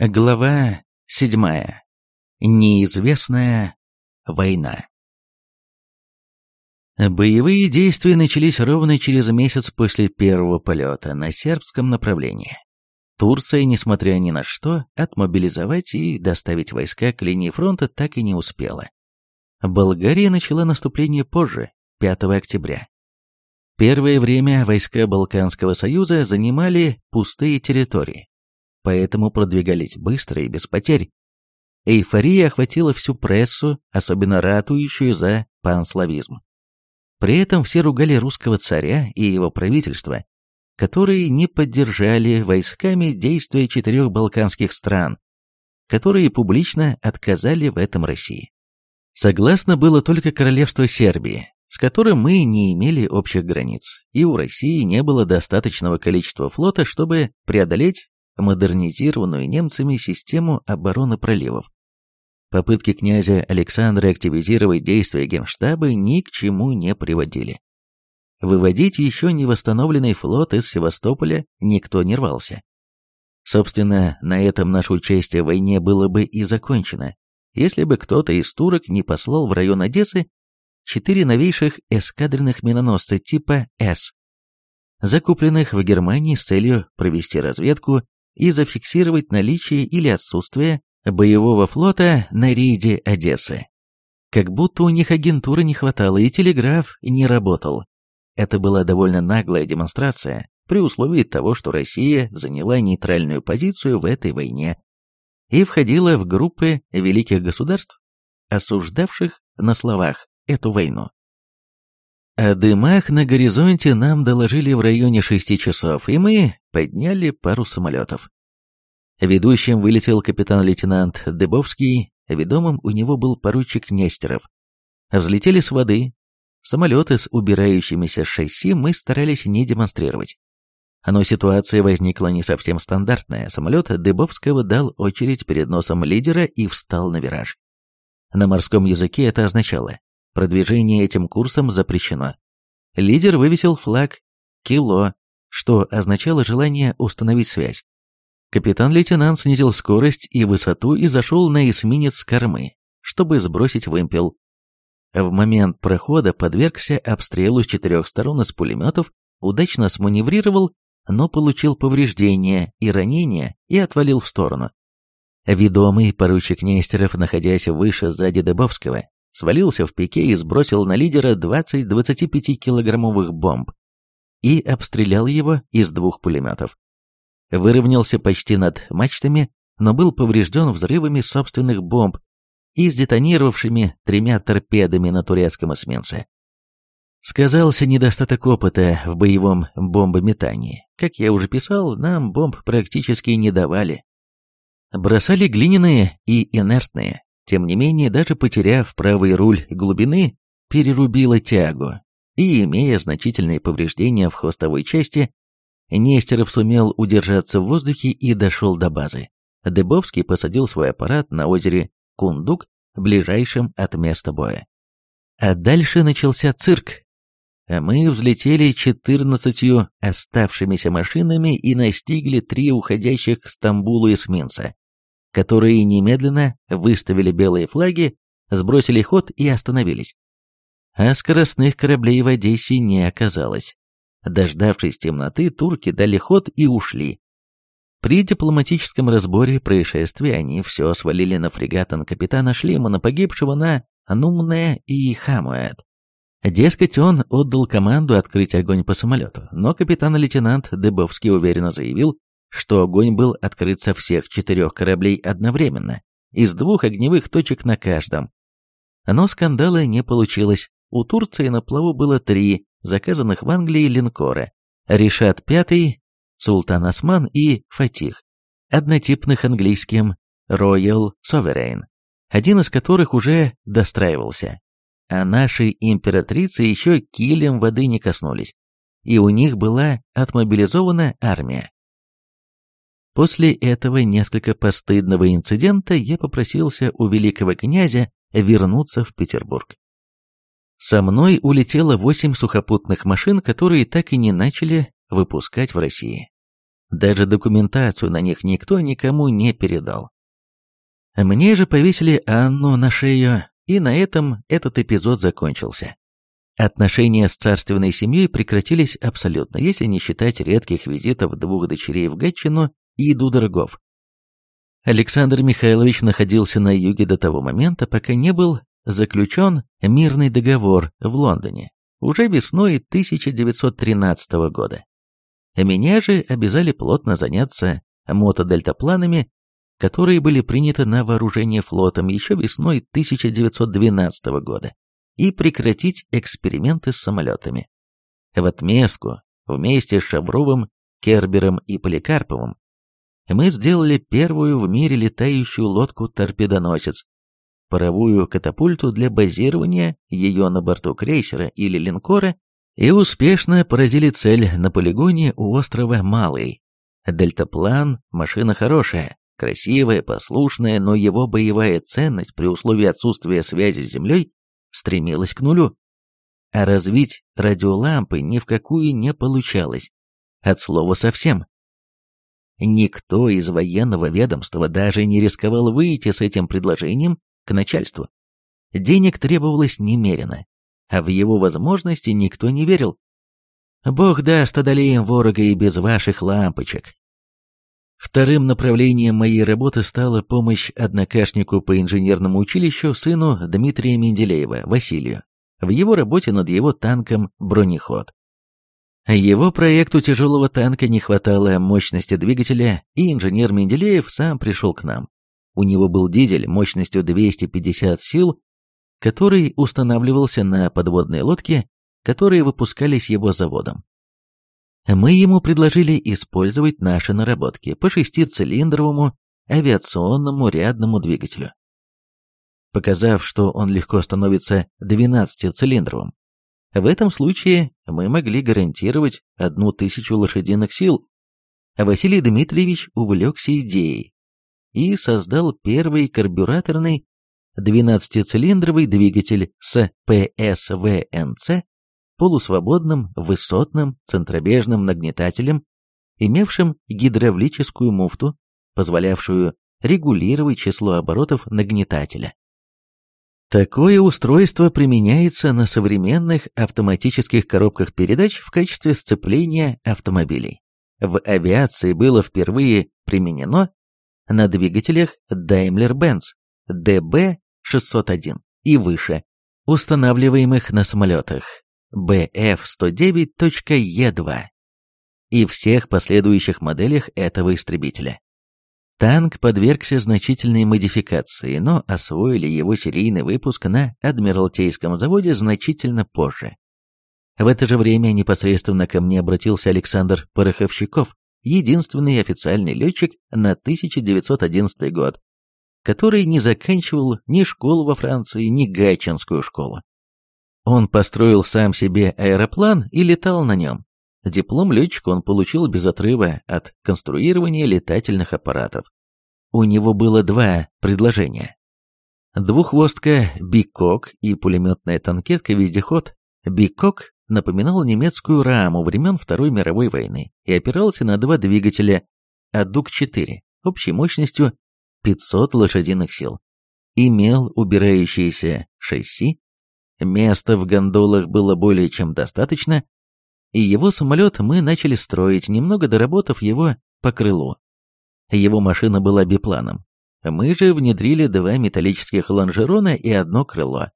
Глава седьмая. Неизвестная война. Боевые действия начались ровно через месяц после первого полета на сербском направлении. Турция, несмотря ни на что, отмобилизовать и доставить войска к линии фронта так и не успела. Болгария начала наступление позже, 5 октября. Первое время войска Балканского союза занимали пустые территории, поэтому продвигались быстро и без потерь. Эйфория охватила всю прессу, особенно ратующую за панславизм. При этом все ругали русского царя и его правительство, которые не поддержали войсками действия четырех балканских стран, которые публично отказали в этом России. Согласно было только королевство Сербии, с которым мы не имели общих границ, и у России не было достаточного количества флота, чтобы преодолеть модернизированную немцами систему обороны проливов. Попытки князя Александра активизировать действия Генштаба ни к чему не приводили. Выводить еще не восстановленный флот из Севастополя никто не рвался. Собственно, на этом наше участие в войне было бы и закончено, если бы кто-то из турок не послал в район Одессы четыре новейших эскадренных миноносца типа «С», закупленных в Германии с целью провести разведку и зафиксировать наличие или отсутствие боевого флота на рейде Одессы. Как будто у них агентуры не хватало и телеграф не работал. Это была довольно наглая демонстрация, при условии того, что Россия заняла нейтральную позицию в этой войне и входила в группы великих государств, осуждавших на словах эту войну. О дымах на горизонте нам доложили в районе шести часов, и мы подняли пару самолетов. Ведущим вылетел капитан-лейтенант Дыбовский, ведомым у него был поручик Нестеров. Взлетели с воды. Самолеты с убирающимися шасси мы старались не демонстрировать. Но ситуация возникла не совсем стандартная. Самолет Дыбовского дал очередь перед носом лидера и встал на вираж. На морском языке это означало Продвижение этим курсом запрещено. Лидер вывесил флаг «Кило», что означало желание установить связь. Капитан-лейтенант снизил скорость и высоту и зашел на эсминец с кормы, чтобы сбросить вымпел. В момент прохода подвергся обстрелу с четырех сторон из пулеметов, удачно сманеврировал, но получил повреждения и ранения и отвалил в сторону. Ведомый поручик Нестеров, находясь выше сзади Дыбовского, свалился в пике и сбросил на лидера 20-25-килограммовых бомб и обстрелял его из двух пулеметов. Выровнялся почти над мачтами, но был поврежден взрывами собственных бомб и сдетонировавшими тремя торпедами на турецком эсминце. Сказался недостаток опыта в боевом бомбометании. Как я уже писал, нам бомб практически не давали. Бросали глиняные и инертные, тем не менее, даже потеряв правый руль глубины, перерубила тягу, и, имея значительные повреждения в хвостовой части, Нестеров сумел удержаться в воздухе и дошел до базы. Дыбовский посадил свой аппарат на озере Кундук, ближайшем от места боя. А дальше начался цирк. Мы взлетели четырнадцатью оставшимися машинами и настигли три уходящих к Стамбулу эсминца которые немедленно выставили белые флаги, сбросили ход и остановились. А скоростных кораблей в Одессе не оказалось. Дождавшись темноты, турки дали ход и ушли. При дипломатическом разборе происшествия они все свалили на фрегатан капитана Шлимана, погибшего на Нумне и Хамуэт. Дескать, он отдал команду открыть огонь по самолету, но капитан-лейтенант Дыбовский уверенно заявил, что огонь был открыт со всех четырех кораблей одновременно, из двух огневых точек на каждом. Но скандала не получилось. У Турции на плаву было три заказанных в Англии линкора Решат V, Султан Осман и Фатих, однотипных английским Royal Sovereign, один из которых уже достраивался. А нашей императрицы еще килем воды не коснулись, и у них была отмобилизована армия. После этого несколько постыдного инцидента я попросился у великого князя вернуться в Петербург. Со мной улетело восемь сухопутных машин, которые так и не начали выпускать в России. Даже документацию на них никто никому не передал. Мне же повесили Анну на шею, и на этом этот эпизод закончился. Отношения с царственной семьей прекратились абсолютно, если не считать редких визитов двух дочерей в Гатчину и Дудоргов. Александр Михайлович находился на юге до того момента, пока не был заключен мирный договор в Лондоне, уже весной 1913 года. Меня же обязали плотно заняться мотодельтапланами, которые были приняты на вооружение флотом еще весной 1912 года, и прекратить эксперименты с самолетами. В отместку, вместе с Шавровым, Кербером и Поликарповым, мы сделали первую в мире летающую лодку-торпедоносец, паровую катапульту для базирования ее на борту крейсера или линкора и успешно поразили цель на полигоне у острова Малый. Дельтаплан – машина хорошая, красивая, послушная, но его боевая ценность при условии отсутствия связи с Землей стремилась к нулю. А развить радиолампы ни в какую не получалось. От слова совсем. Никто из военного ведомства даже не рисковал выйти с этим предложением к начальству. Денег требовалось немерено, а в его возможности никто не верил. Бог даст, одолеем ворога и без ваших лампочек. Вторым направлением моей работы стала помощь однокашнику по инженерному училищу сыну Дмитрия Менделеева, Василию, в его работе над его танком «Бронеход». Его проекту тяжелого танка не хватало мощности двигателя, и инженер Менделеев сам пришел к нам. У него был дизель мощностью 250 сил, который устанавливался на подводные лодки, которые выпускались его заводом. Мы ему предложили использовать наши наработки по шестицилиндровому авиационному рядному двигателю. Показав, что он легко становится 12-цилиндровым, в этом случае мы могли гарантировать одну тысячу лошадиных сил, Василий Дмитриевич увлекся идеей и создал первый карбюраторный 12-цилиндровый двигатель с ПСВНЦ, полусвободным высотным центробежным нагнетателем, имевшим гидравлическую муфту, позволявшую регулировать число оборотов нагнетателя. Такое устройство применяется на современных автоматических коробках передач в качестве сцепления автомобилей. В авиации было впервые применено на двигателях Daimler-Benz DB601 и выше, устанавливаемых на самолетах BF-109.E2 и всех последующих моделях этого истребителя. Танк подвергся значительной модификации, но освоили его серийный выпуск на Адмиралтейском заводе значительно позже. В это же время непосредственно ко мне обратился Александр Пороховщиков, единственный официальный летчик на 1911 год, который не заканчивал ни школу во Франции, ни Гатчинскую школу. Он построил сам себе аэроплан и летал на нем, Диплом летчика он получил без отрыва от конструирования летательных аппаратов. У него было два предложения. Двухвостка «Бикок» и пулеметная танкетка-вездеход «Бикок» напоминал немецкую раму времен Второй мировой войны и опирался на два двигателя АДУК-4 общей мощностью 500 лошадиных сил. Имел убирающиеся шасси, места в гондолах было более чем достаточно, и его самолет мы начали строить, немного доработав его по крылу. Его машина была бипланом. Мы же внедрили два металлических лонжерона и одно крыло.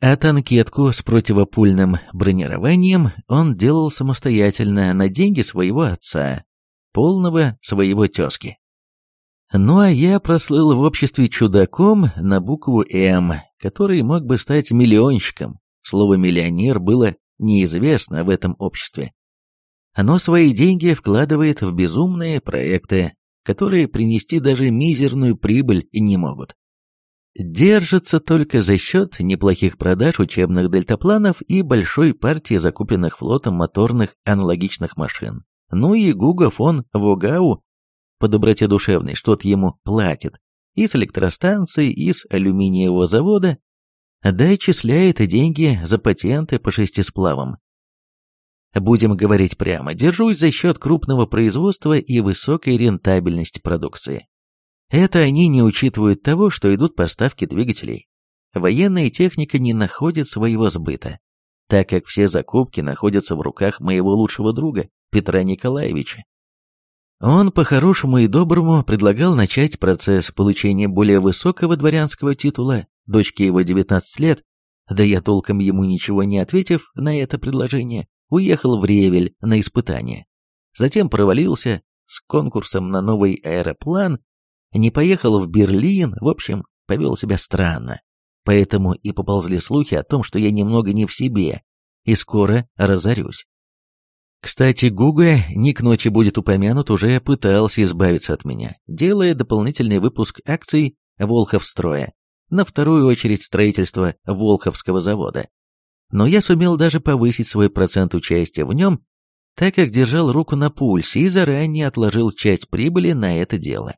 А танкетку с противопульным бронированием он делал самостоятельно на деньги своего отца, полного своего тезки. Ну а я прослыл в обществе чудаком на букву «М», который мог бы стать миллионщиком. Слово «миллионер» было неизвестно в этом обществе. Оно свои деньги вкладывает в безумные проекты, которые принести даже мизерную прибыль не могут. Держится только за счет неплохих продаж учебных дельтапланов и большой партии закупленных флотом моторных аналогичных машин. Ну и Гуга фон Вогау по доброте душевной что-то ему платит. И с электростанции, и с алюминиевого завода, да отчисляет деньги за патенты по шестисплавам. Будем говорить прямо, держусь за счет крупного производства и высокой рентабельности продукции. Это они не учитывают того, что идут поставки двигателей. Военная техника не находит своего сбыта, так как все закупки находятся в руках моего лучшего друга, Петра Николаевича. Он по-хорошему и доброму предлагал начать процесс получения более высокого дворянского титула, дочке его 19 лет, да я толком ему ничего не ответив на это предложение, уехал в Ревель на испытание. Затем провалился с конкурсом на новый аэроплан, не поехал в Берлин, в общем, повел себя странно. Поэтому и поползли слухи о том, что я немного не в себе и скоро разорюсь. Кстати, Гуга, не к ночи будет упомянут, уже пытался избавиться от меня, делая дополнительный выпуск акций Волховстроя, на вторую очередь строительство Волховского завода. Но я сумел даже повысить свой процент участия в нем, так как держал руку на пульсе и заранее отложил часть прибыли на это дело.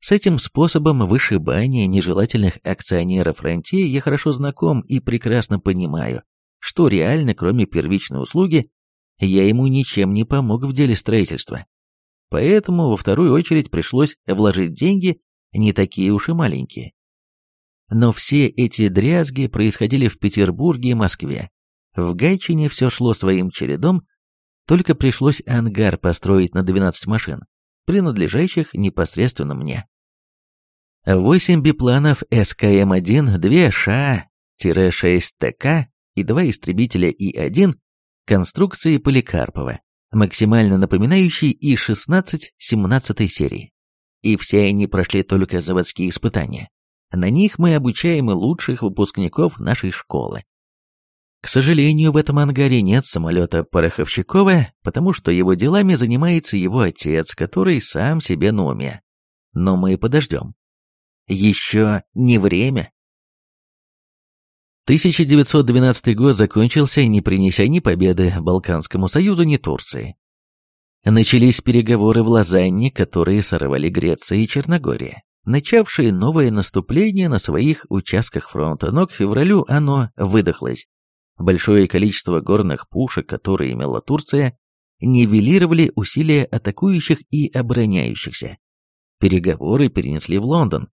С этим способом вышибания нежелательных акционеров рантье я хорошо знаком и прекрасно понимаю, что реально, кроме первичной услуги, я ему ничем не помог в деле строительства. Поэтому во вторую очередь пришлось вложить деньги, не такие уж и маленькие. Но все эти дрязги происходили в Петербурге и Москве. В Гайчине все шло своим чередом, только пришлось ангар построить на 12 машин, принадлежащих непосредственно мне. Восемь бипланов СКМ-1, две ША-6ТК и два истребителя И-1 конструкции Поликарпова, максимально напоминающие И-16 17 серии. И все они прошли только заводские испытания. На них мы обучаем лучших выпускников нашей школы. К сожалению, в этом ангаре нет самолета Пороховщикова, потому что его делами занимается его отец, который сам себе на уме. Но мы подождем. Еще не время. 1912 год закончился, не принеся ни победы Балканскому Союзу, ни Турции. Начались переговоры в Лозанне, которые сорвали Греция и Черногория начавшие новое наступление на своих участках фронта, но к февралю оно выдохлось. Большое количество горных пушек, которые имела Турция, нивелировали усилия атакующих и обороняющихся. Переговоры перенесли в Лондон,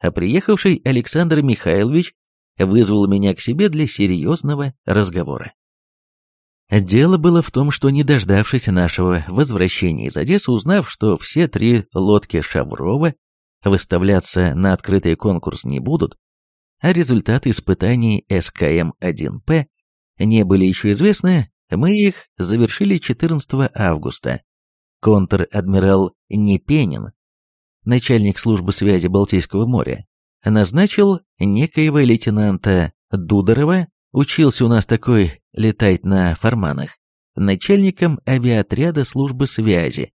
а приехавший Александр Михайлович вызвал меня к себе для серьезного разговора. Дело было в том, что не дождавшись нашего возвращения из Одессы, узнав, что все три лодки Шаврова выставляться на открытый конкурс не будут, а результаты испытаний СКМ-1П не были еще известны, мы их завершили 14 августа. Контр-адмирал Непенин, начальник службы связи Балтийского моря, назначил некоего лейтенанта Дударова, учился у нас такой летать на форманах, начальником авиаотряда службы связи,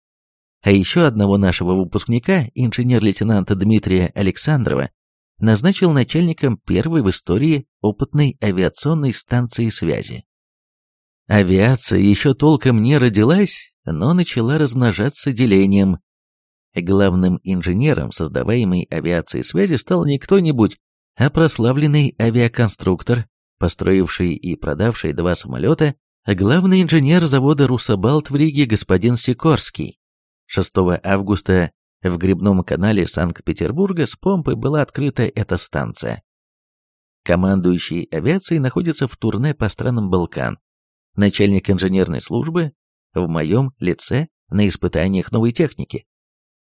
а еще одного нашего выпускника, инженер-лейтенанта Дмитрия Александрова, назначил начальником первой в истории опытной авиационной станции связи. Авиация еще толком не родилась, но начала размножаться делением. Главным инженером создаваемой авиации связи стал не кто-нибудь, а прославленный авиаконструктор, построивший и продавший два самолета, главный инженер завода «Русабалт» в Риге господин Сикорский. 6 августа в грибном канале Санкт-Петербурга с помпой была открыта эта станция. Командующий авиацией находится в турне по странам Балкан. Начальник инженерной службы в моем лице на испытаниях новой техники.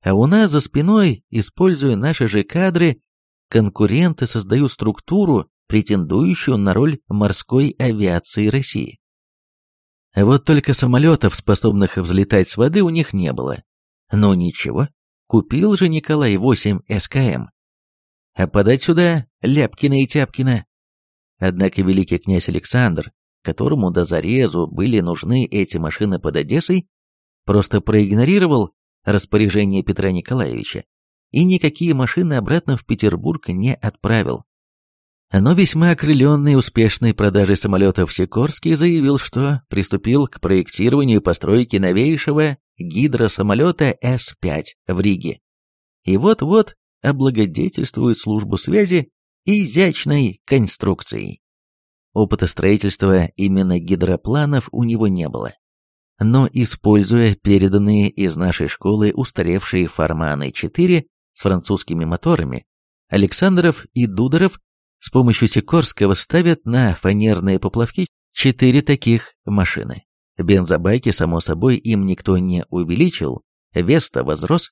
А у нас за спиной, используя наши же кадры, конкуренты создают структуру, претендующую на роль морской авиации России. Вот только самолетов, способных взлетать с воды, у них не было. Но ничего, купил же Николай 8 СКМ. А подать сюда Ляпкина и Тяпкина. Однако великий князь Александр, которому до зарезу были нужны эти машины под Одессой, просто проигнорировал распоряжение Петра Николаевича и никакие машины обратно в Петербург не отправил. Но весьма окрыленный успешной продажей самолетов Сикорский заявил, что приступил к проектированию и постройке новейшего гидросамолета С-5 в Риге. И вот-вот облагодетельствует службу связи изящной конструкцией. Опыта строительства именно гидропланов у него не было. Но используя переданные из нашей школы устаревшие Форманы-4 с французскими моторами, Александров и Дударов с помощью Сикорского ставят на фанерные поплавки четыре таких машины. Бензобаки, само собой, им никто не увеличил, вес-то возрос.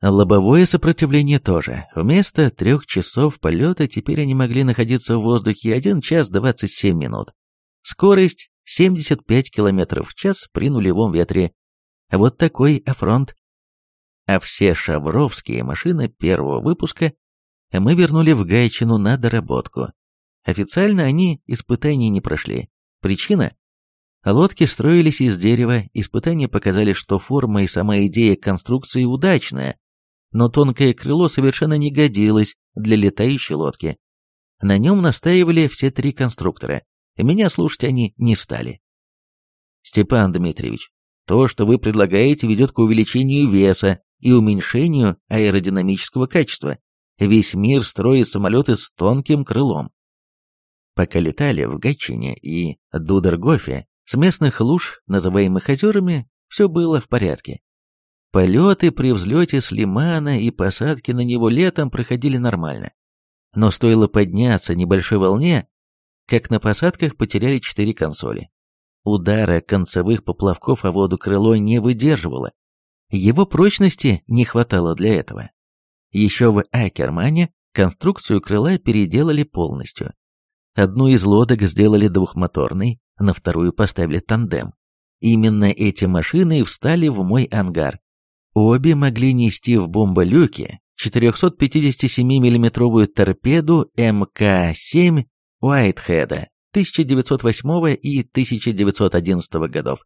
Лобовое сопротивление тоже. Вместо трех часов полета теперь они могли находиться в воздухе 1 час 27 минут. Скорость 75 км в час при нулевом ветре. Вот такой афронт. А все шавровские машины первого выпуска мы вернули в Гайчину на доработку. Официально они испытаний не прошли. Причина? Лодки строились из дерева, испытания показали, что форма и сама идея конструкции удачная, но тонкое крыло совершенно не годилось для летающей лодки. На нем настаивали все три конструктора, меня слушать они не стали. Степан Дмитриевич, то, что вы предлагаете, ведет к увеличению веса и уменьшению аэродинамического качества. Весь мир строит самолеты с тонким крылом. Пока летали в Гатчине и Дудергофе, с местных луж, называемых озерами, все было в порядке. Полеты при взлете с лимана и посадки на него летом проходили нормально. Но стоило подняться небольшой волне, как на посадках потеряли четыре консоли. Удара концевых поплавков о воду крыло не выдерживало. Его прочности не хватало для этого. Еще в Акермане конструкцию крыла переделали полностью. Одну из лодок сделали двухмоторной, на вторую поставили тандем. Именно эти машины встали в мой ангар. Обе могли нести в бомболюке 457 миллиметровую торпеду МК-7 Уайтхеда 1908 и 1911 годов,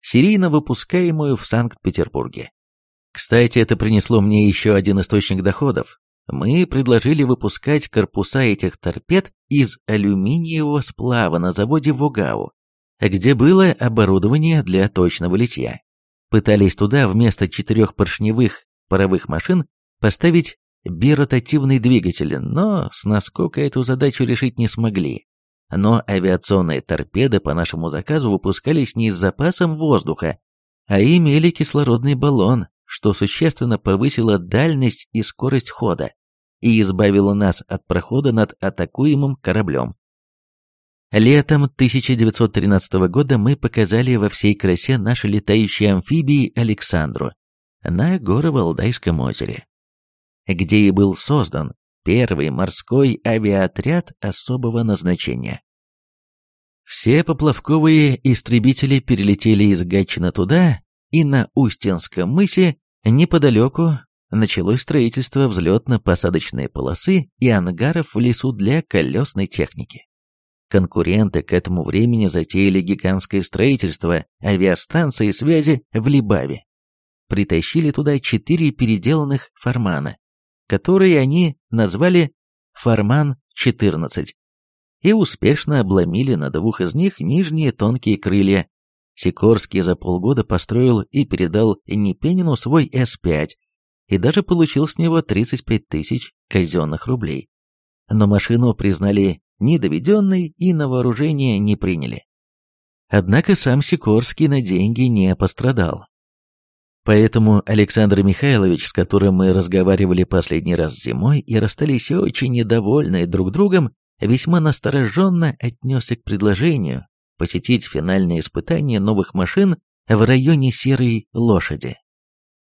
серийно выпускаемую в Санкт-Петербурге. Кстати, это принесло мне еще один источник доходов. Мы предложили выпускать корпуса этих торпед из алюминиевого сплава на заводе Вогау, где было оборудование для точного литья. Пытались туда вместо четырех поршневых паровых машин поставить биротативный двигатель, но с наскока эту задачу решить не смогли. Но авиационные торпеды по нашему заказу выпускались не с запасом воздуха, а имели кислородный баллон, что существенно повысило дальность и скорость хода и избавило нас от прохода над атакуемым кораблем. Летом 1913 года мы показали во всей красе наши летающие амфибии Александру на Горо-Валдайском озере, где и был создан первый морской авиаотряд особого назначения. Все поплавковые истребители перелетели из Гатчина туда, и на Устинском мысе Неподалеку началось строительство взлетно-посадочной полосы и ангаров в лесу для колесной техники. Конкуренты к этому времени затеяли гигантское строительство авиастанции связи в Либаве. Притащили туда четыре переделанных «Формана», которые они назвали «Форман-14», и успешно обломили на двух из них нижние тонкие крылья, Сикорский за полгода построил и передал Непенину свой С-5 и даже получил с него 35 тысяч казенных рублей. Но машину признали недоведенной и на вооружение не приняли. Однако сам Сикорский на деньги не пострадал. Поэтому Александр Михайлович, с которым мы разговаривали последний раз зимой и расстались очень недовольны друг другом, весьма настороженно отнесся к предложению посетить финальное испытание новых машин в районе Серой Лошади.